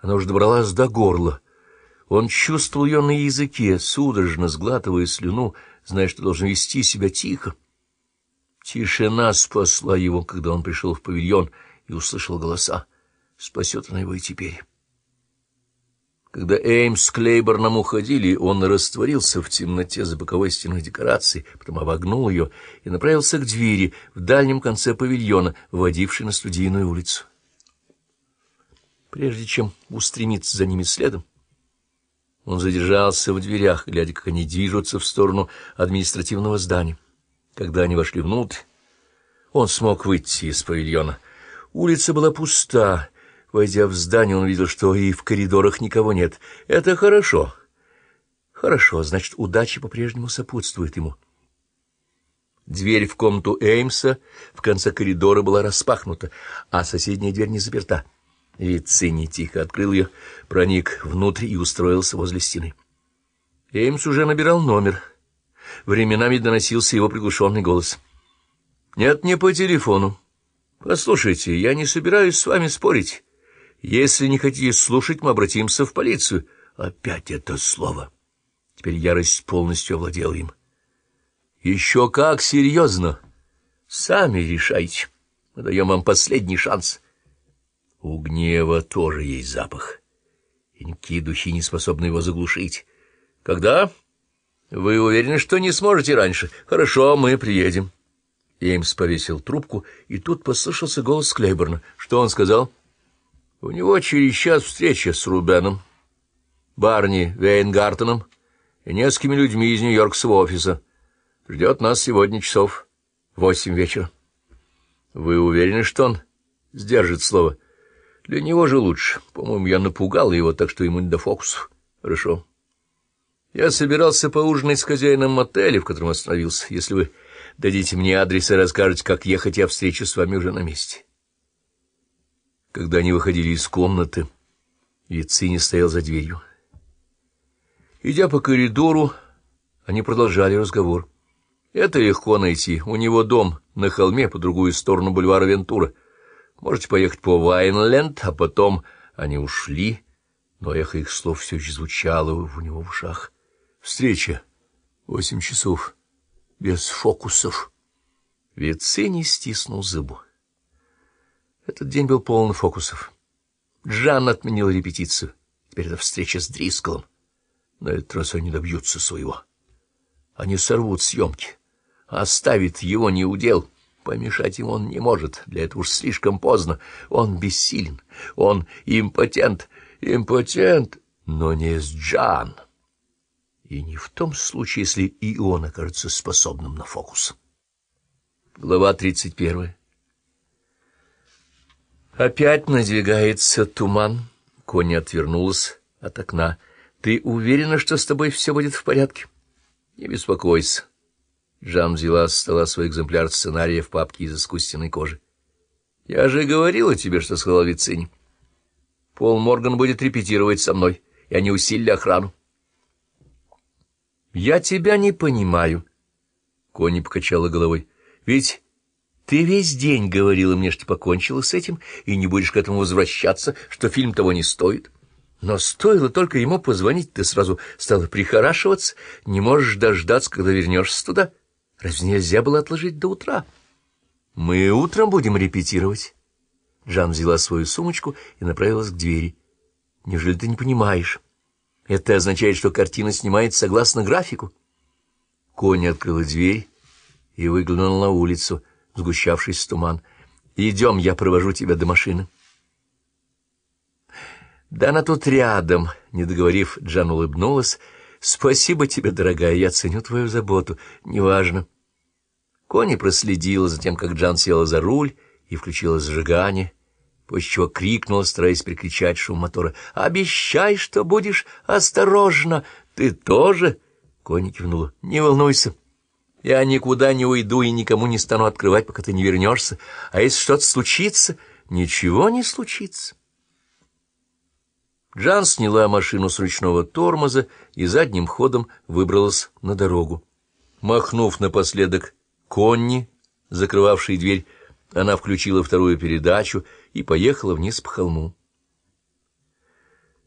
Она уже добралась до горла. Он чувствовал ее на языке, судорожно сглатывая слюну, зная, что должен вести себя тихо. Тишина спасла его, когда он пришел в павильон и услышал голоса. Спасет она его и теперь. Когда Эймс с Клейборном уходили, он растворился в темноте за боковой стеной декорации, потом обогнул ее и направился к двери в дальнем конце павильона, вводившей на студийную улицу. Прежде чем устремиться за ними следом, он задержался в дверях, глядя, как они движутся в сторону административного здания. Когда они вошли внутрь, он смог выйти из павильона. Улица была пуста. Войдя в здание, он видел, что и в коридорах никого нет. Это хорошо. Хорошо, значит, удача по-прежнему сопутствует ему. Дверь в комнату Эймса в конце коридора была распахнута, а соседняя дверь не заперта. Вицини тихо открыл ее, проник внутрь и устроился возле стены. Эймс уже набирал номер. Временами доносился его приглушенный голос. «Нет, не по телефону. Послушайте, я не собираюсь с вами спорить. Если не хотите слушать, мы обратимся в полицию». Опять это слово. Теперь ярость полностью овладела им. «Еще как серьезно! Сами решайте. Мы даем вам последний шанс». У гнева тоже есть запах, и никакие духи не способны его заглушить. Когда? Вы уверены, что не сможете раньше? Хорошо, мы приедем. Эймс повесил трубку, и тут послышался голос Клейборна. Что он сказал? У него через час встреча с Рубеном, Барни Вейнгартеном и несколькими людьми из Нью-Йоркского офиса. Ждет нас сегодня часов восемь вечера. Вы уверены, что он сдержит слово? — для него же лучше. По-моему, я напугал его, так что ему не до фокусов. Хорошо. Я собирался поужинать с хозяином мотеля, в котором остановился. Если вы дадите мне адрес и расскажете, как ехать, я встречу с вами уже на месте. Когда они выходили из комнаты, Вицини стоял за дверью. Идя по коридору, они продолжали разговор. Это легко найти. У него дом на холме по другую сторону бульвара Вентура — Можете поехать по Вайнленд, а потом они ушли, но эхо их слов все еще звучало у него в ушах. Встреча. Восемь часов. Без фокусов. Вицини стиснул зубу. Этот день был полон фокусов. Джан отменил репетицию. Теперь это встреча с Дрисколом. На этот раз они добьются своего. Они сорвут съемки. Оставит его неудел. Помешать ему он не может, для этого уж слишком поздно. Он бессилен, он импотент, импотент, но не с Джан. И не в том случае, если и он окажется способным на фокус. Глава тридцать первая. Опять надвигается туман. Коня отвернулась от окна. Ты уверена, что с тобой все будет в порядке? Не беспокойся. Жан взяла с стола свой экземпляр сценария в папке из искусственной кожи. — Я же говорила тебе, что сказал Вицинь. Пол Морган будет репетировать со мной, и они усилили охрану. — Я тебя не понимаю. Кони покачала головой. — Ведь ты весь день говорила мне, что покончила с этим, и не будешь к этому возвращаться, что фильм того не стоит. Но стоило только ему позвонить, ты сразу стала прихорашиваться, не можешь дождаться, когда вернешься туда. — Разве нельзя было отложить до утра? Мы утром будем репетировать. Жан взяла свою сумочку и направилась к двери. Неужели ты не понимаешь? Это означает, что картина снимается согласно графику. Конь открыла дверь и выглянула на улицу, сгущавшись в туман. «Идем, я провожу тебя до машины». «Да она тут рядом», — не договорив, Джан улыбнулась, — Спасибо тебе, дорогая, я ценю твою заботу. Неважно. Кони проследила за тем, как Джан села за руль и включила зажигание, после чего крикнула, стараясь перекричать шум мотора. «Обещай, что будешь осторожна! Ты тоже?» Кони кивнула. «Не волнуйся. Я никуда не уйду и никому не стану открывать, пока ты не вернешься. А если что-то случится, ничего не случится». Джан сняла машину с ручного тормоза и задним ходом выбралась на дорогу. Махнув напоследок Конни, закрывавшей дверь, она включила вторую передачу и поехала вниз по холму.